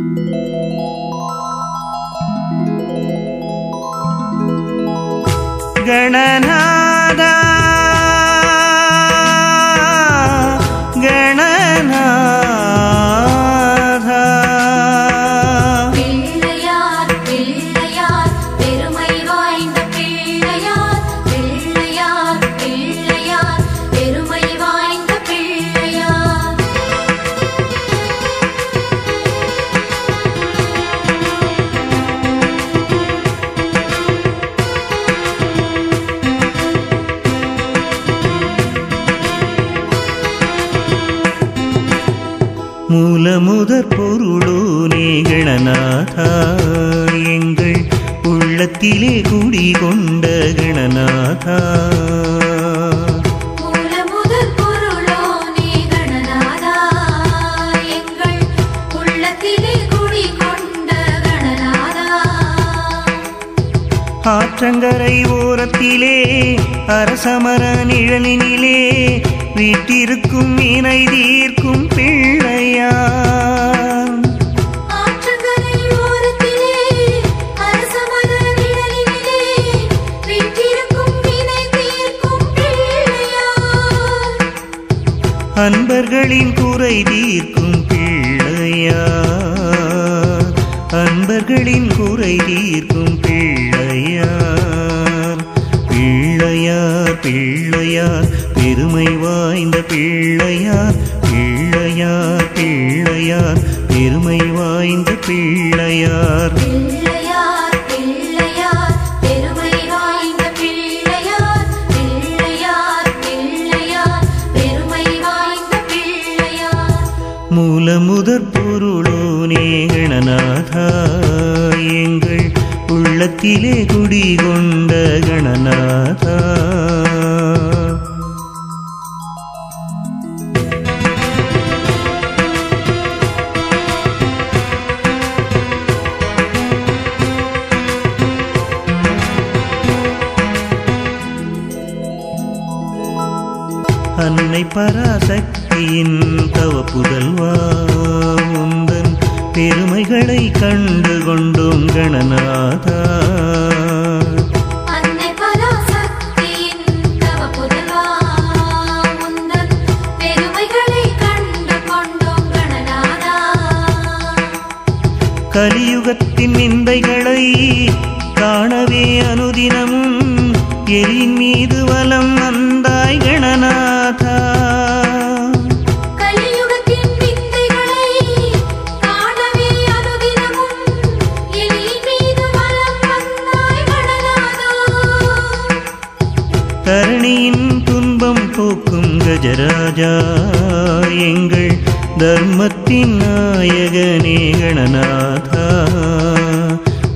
Música மூல முதற் பொருளோனே கணநாதா எங்கள் உள்ளத்திலே குடிகொண்ட கணநாதா. மூல முதல் பொருளோனே கணநாதா எங்கள் உள்ளத்திலே குடிகொண்ட கணநாதா. ஆற்றங்கரை ஓரத்திலே அரசமர நிழலினிலே வீட்டிருக்கும் இணை தீர்க்கும் பிள்ளையா? அன்பர்களின் குறை தீர்க்கும் பிள்ளையா? அன்பர்களின் குறை தீர்க்கும் பிள்ளையார் பிள்ளையார் பிள்ளையார் பெருமை வாய்ந்த பிள்ளையார் பிள்ளையார் பிள்ளையார். பெருமை வாய்ந்த பிள்ளையார். பிள்ளையார் பிள்ளையார். பெருமை வாய்ந்த பிள்ளையார் பிள்ளையார் பிள்ளையார். பெருமை வாய்ந்த பிள்ளையார். மூல முதற் பொருளோனே கணநாதா எங்கள் உள்ளத்திலே குடிகொண்ட கணநாதா. அன்னை பராசக்தியின் தவ புதல்வா உந்தன் பெருமைகளை கண்டு கொண்டோம் கணநாதா. கலியுகத்தின் நிந்தைகளை காணவே அனுதினமும் எரியின் மீது வலம் வந்தாய் போக்கும் கஜராஜா எங்கள் தர்மத்தின் நாயகனே கணநாதா.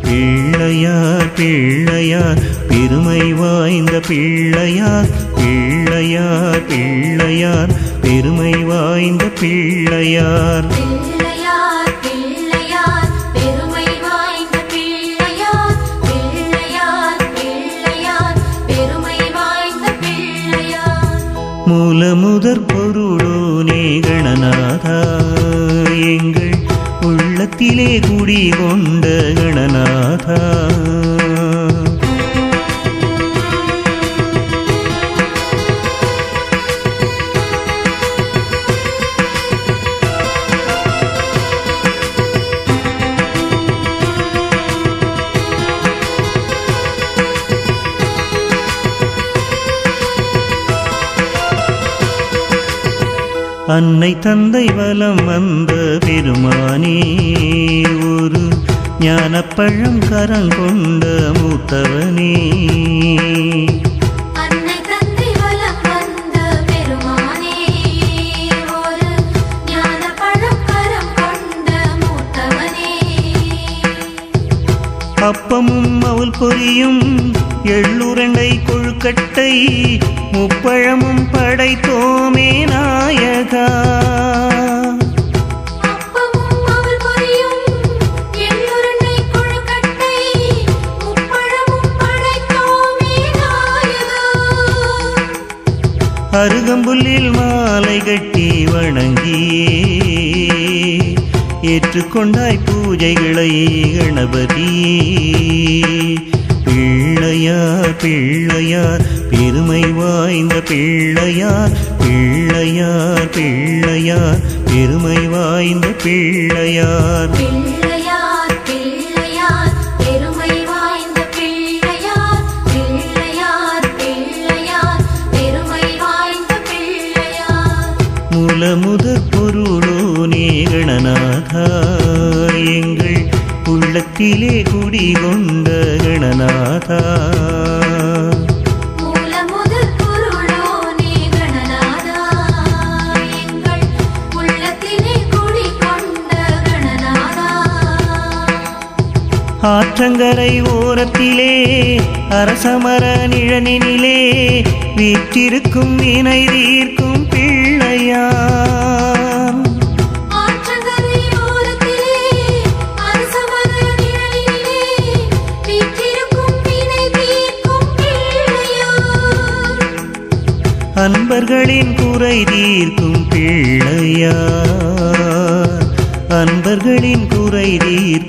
பிள்ளையார் பிள்ளையார் பெருமை வாய்ந்த பிள்ளையார் பிள்ளையார் பிள்ளையார் பெருமை வாய்ந்த பிள்ளையார் பிள்ளையார். பிள்ளையார் மூல முதற் பொருளோனே கணநாதா எங்கள் உள்ளத்திலே குடி கொண்ட கணநாதா. அன்னை தந்தை வலம் வந்த பெருமானே ஒரு ஞானப்பழம் பழக்கரம் கொண்ட மூத்தவனே. அப்பமும் அவள் பொரியும் எள்ளுரண்டை கொழுக்கட்டை முப்பழமும் படைத்தோமே நாயகா. அருகம்புல்லில் மாலை கட்டி வணங்கியே ஏற்றுக்கொண்டாய் பூஜைகளை கணபதியே. பிள்ளையார் பிள்ளையார் பெருமை வாய்ந்த பிள்ளையார் பிள்ளையார் பிள்ளையார் பெருமை வாய்ந்த பிள்ளையார் பிள்ளையார் மூலமுதற் பொருளோனே கணநாதா எங்கள் உள்ளத்திலே குடிகொண்ட கணநாதா. ஆற்றங்கரை ஓரத்திலே அரசமர நிழனினிலே வீற்றிருக்கும் வினை தீர்க்கும் பிள்ளையார் அன்பர்களின் குறை தீர்க்கும் பிள்ளையார். அன்பர்களின் குறை தீர்க்கும்